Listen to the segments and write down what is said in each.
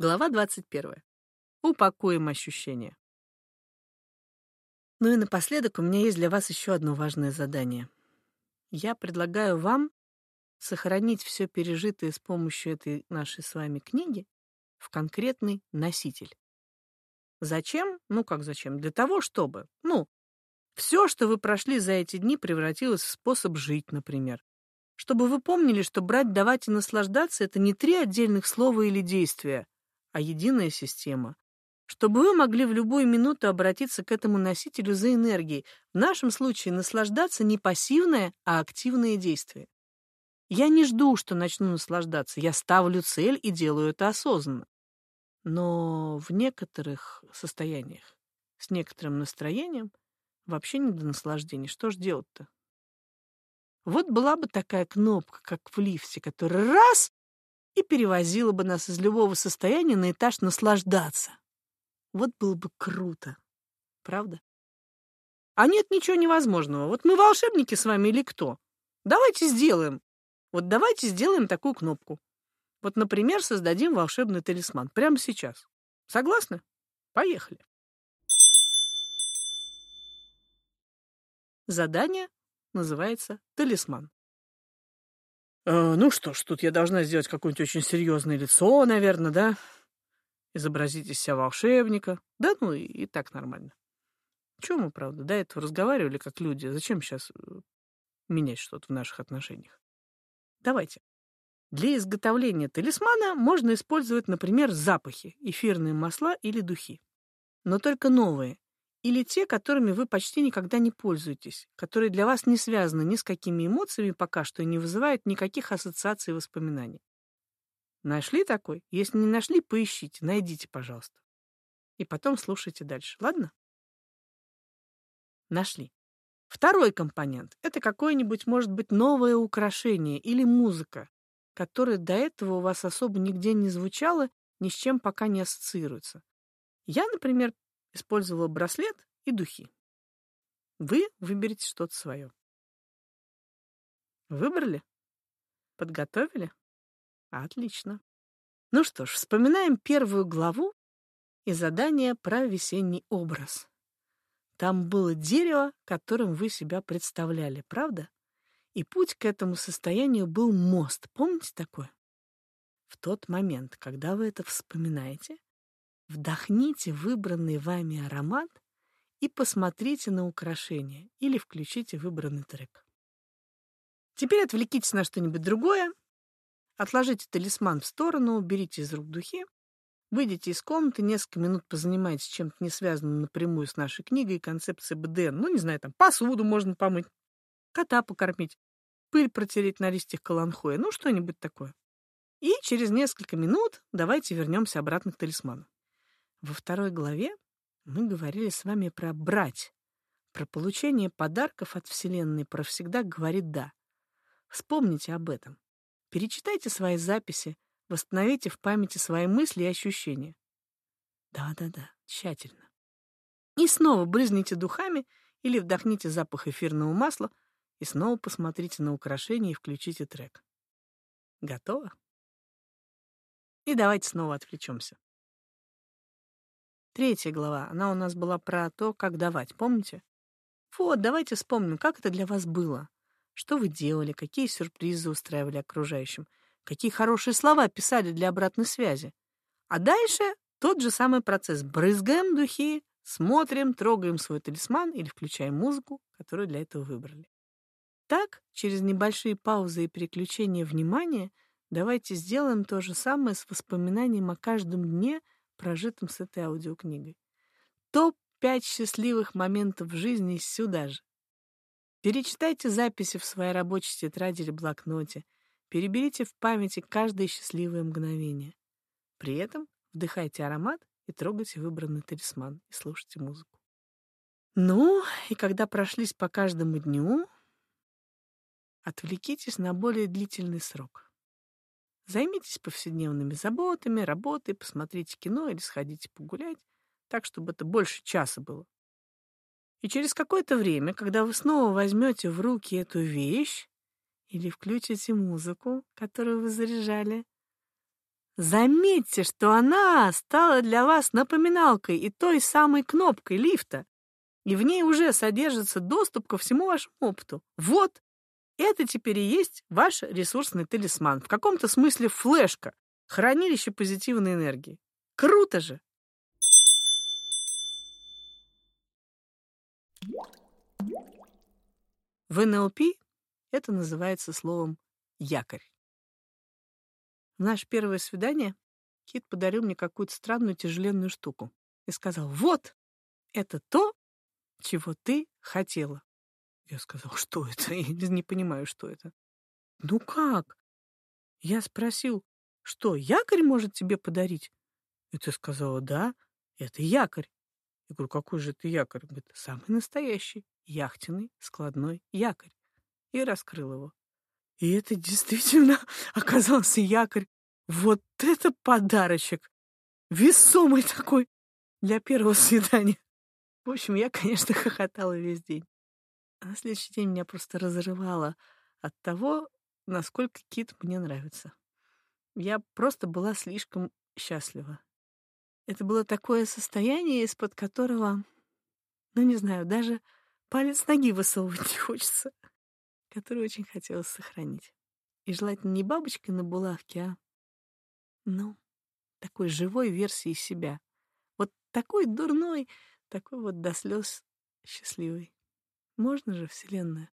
Глава 21. Упакуем ощущения. Ну и напоследок у меня есть для вас еще одно важное задание. Я предлагаю вам сохранить все пережитое с помощью этой нашей с вами книги в конкретный носитель. Зачем? Ну как зачем? Для того, чтобы, ну, все, что вы прошли за эти дни, превратилось в способ жить, например. Чтобы вы помнили, что брать, давать и наслаждаться — это не три отдельных слова или действия — а единая система. Чтобы вы могли в любую минуту обратиться к этому носителю за энергией, в нашем случае наслаждаться не пассивное, а активное действие. Я не жду, что начну наслаждаться, я ставлю цель и делаю это осознанно. Но в некоторых состояниях, с некоторым настроением, вообще не до наслаждения. Что ж делать-то? Вот была бы такая кнопка, как в лифте, которая раз и перевозила бы нас из любого состояния на этаж наслаждаться. Вот было бы круто. Правда? А нет ничего невозможного. Вот мы волшебники с вами или кто? Давайте сделаем. Вот давайте сделаем такую кнопку. Вот, например, создадим волшебный талисман прямо сейчас. Согласны? Поехали. Задание называется «Талисман». Э, ну что ж, тут я должна сделать какое-нибудь очень серьезное лицо, наверное, да? Изобразить из себя волшебника. Да, ну и, и так нормально. Чего мы, правда, до этого разговаривали как люди? Зачем сейчас э, менять что-то в наших отношениях? Давайте. Для изготовления талисмана можно использовать, например, запахи, эфирные масла или духи. Но только новые, или те, которыми вы почти никогда не пользуетесь, которые для вас не связаны ни с какими эмоциями пока что и не вызывают никаких ассоциаций и воспоминаний. Нашли такой? Если не нашли, поищите, найдите, пожалуйста. И потом слушайте дальше, ладно? Нашли. Второй компонент — это какое-нибудь, может быть, новое украшение или музыка, которая до этого у вас особо нигде не звучала, ни с чем пока не ассоциируется. Я, например, использовала браслет и духи. Вы выберете что-то свое. Выбрали? Подготовили? Отлично. Ну что ж, вспоминаем первую главу и задание про весенний образ. Там было дерево, которым вы себя представляли, правда? И путь к этому состоянию был мост. Помните такое? В тот момент, когда вы это вспоминаете, Вдохните выбранный вами аромат и посмотрите на украшение или включите выбранный трек. Теперь отвлекитесь на что-нибудь другое, отложите талисман в сторону, уберите из рук духи, выйдите из комнаты, несколько минут позанимайтесь чем-то не связанным напрямую с нашей книгой и концепцией БДН. Ну, не знаю, там посуду можно помыть, кота покормить, пыль протереть на листьях каланхоя, ну, что-нибудь такое. И через несколько минут давайте вернемся обратно к талисману. Во второй главе мы говорили с вами про брать, про получение подарков от Вселенной, про всегда говорит «да». Вспомните об этом. Перечитайте свои записи, восстановите в памяти свои мысли и ощущения. Да-да-да, тщательно. И снова брызните духами или вдохните запах эфирного масла и снова посмотрите на украшение и включите трек. Готово? И давайте снова отвлечемся. Третья глава, она у нас была про то, как давать, помните? Вот, давайте вспомним, как это для вас было. Что вы делали, какие сюрпризы устраивали окружающим, какие хорошие слова писали для обратной связи. А дальше тот же самый процесс. Брызгаем духи, смотрим, трогаем свой талисман или включаем музыку, которую для этого выбрали. Так, через небольшие паузы и переключения внимания, давайте сделаем то же самое с воспоминанием о каждом дне — прожитым с этой аудиокнигой. Топ-5 счастливых моментов в жизни сюда же. Перечитайте записи в своей рабочей тетради или блокноте. Переберите в памяти каждое счастливое мгновение. При этом вдыхайте аромат и трогайте выбранный талисман и слушайте музыку. Ну, и когда прошлись по каждому дню, отвлекитесь на более длительный срок. Займитесь повседневными заботами, работой, посмотрите кино или сходите погулять, так, чтобы это больше часа было. И через какое-то время, когда вы снова возьмете в руки эту вещь или включите музыку, которую вы заряжали, Заметьте, что она стала для вас напоминалкой и той самой кнопкой лифта, и в ней уже содержится доступ ко всему вашему опыту. Вот, это теперь и есть ваш ресурсный талисман, в каком-то смысле флешка, хранилище позитивной энергии. Круто же! В НЛП это называется словом «якорь». В наше первое свидание Кит подарил мне какую-то странную тяжеленную штуку и сказал, вот, это то, чего ты хотела. Я сказал, что это? Я не понимаю, что это. Ну как? Я спросил, что, якорь может тебе подарить? И ты сказала, да, это якорь. Я говорю, какой же это якорь? Говорит, самый настоящий, яхтенный складной якорь. И раскрыл его. И это действительно оказался якорь. Вот это подарочек! Весомый такой для первого свидания. В общем, я, конечно, хохотала весь день. На следующий день меня просто разрывало от того, насколько кит мне нравится. Я просто была слишком счастлива. Это было такое состояние, из-под которого, ну, не знаю, даже палец ноги высовывать не хочется которую очень хотелось сохранить. И желательно не бабочкой на булавке, а, ну, такой живой версией себя. Вот такой дурной, такой вот до слез счастливый. Можно же, Вселенная?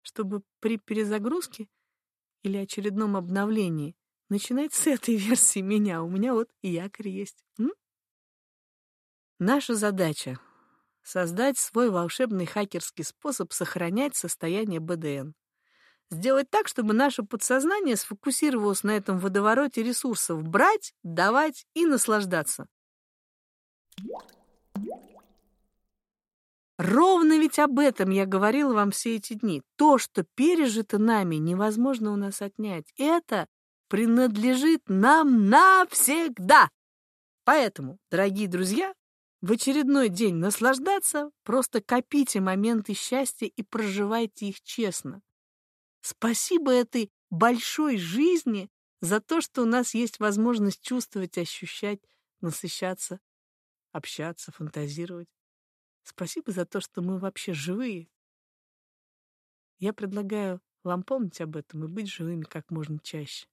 Чтобы при перезагрузке или очередном обновлении начинать с этой версии меня. У меня вот якорь есть. М? Наша задача создать свой волшебный хакерский способ сохранять состояние БДН. Сделать так, чтобы наше подсознание сфокусировалось на этом водовороте ресурсов брать, давать и наслаждаться. Ровно ведь об этом я говорила вам все эти дни. То, что пережито нами, невозможно у нас отнять. Это принадлежит нам навсегда. Поэтому, дорогие друзья, в очередной день наслаждаться, просто копите моменты счастья и проживайте их честно. Спасибо этой большой жизни за то, что у нас есть возможность чувствовать, ощущать, насыщаться, общаться, фантазировать. Спасибо за то, что мы вообще живые. Я предлагаю вам помнить об этом и быть живыми как можно чаще.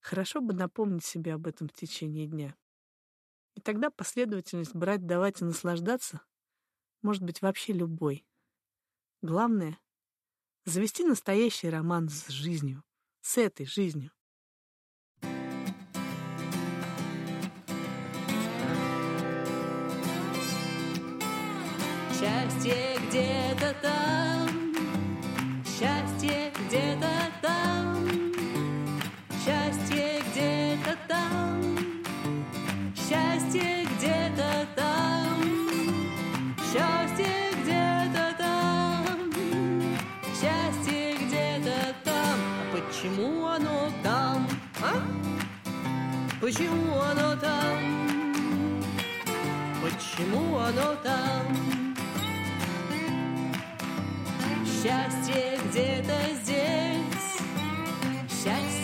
Хорошо бы напомнить себе об этом в течение дня. И тогда последовательность брать, давать и наслаждаться может быть вообще любой. Главное — завести настоящий роман с жизнью, с этой жизнью. Счастье где-то там, счастье где-то там, счастье где-то там. Счастье где-то там, счастье где-то там, счастье где-то там. А почему оно там? А? Почему оно там? Почему оно там? Счастье где-то здесь, счастье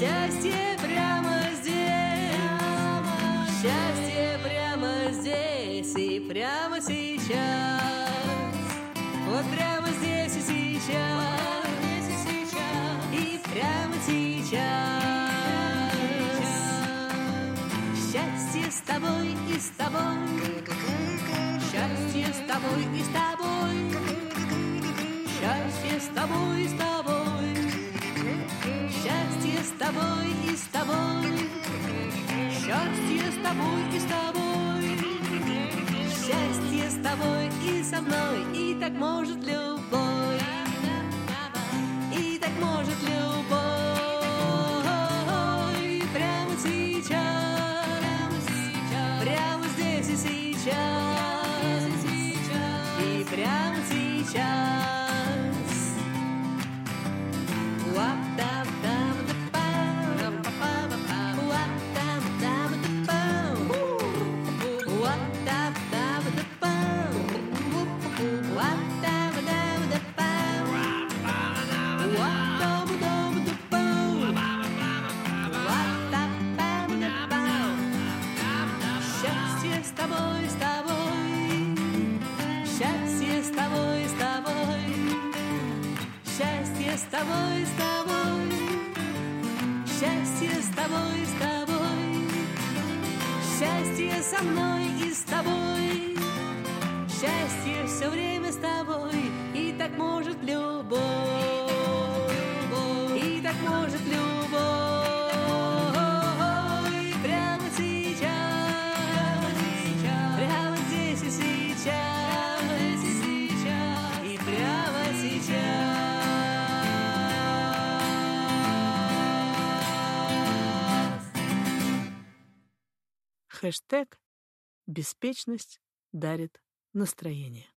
счастье прямо здесь, счастье прямо здесь и прямо сейчас, вот прямо здесь и сейчас, и прямо сейчас. Счастье с тобой и с тобой. Счастье с тобой и с тобой. Счастье с тобой и с тобой. Счастье с тобой и с тобой. Счастье с тобой, и с тобой. Счастье с тобой и со мной, и так может любой. И так может любой. С тобой, с тобой, счастье с тобой, с тобой, счастье со мной и с тобой, счастье все время с тобой, и так может любовь, Хэштег «Беспечность дарит настроение».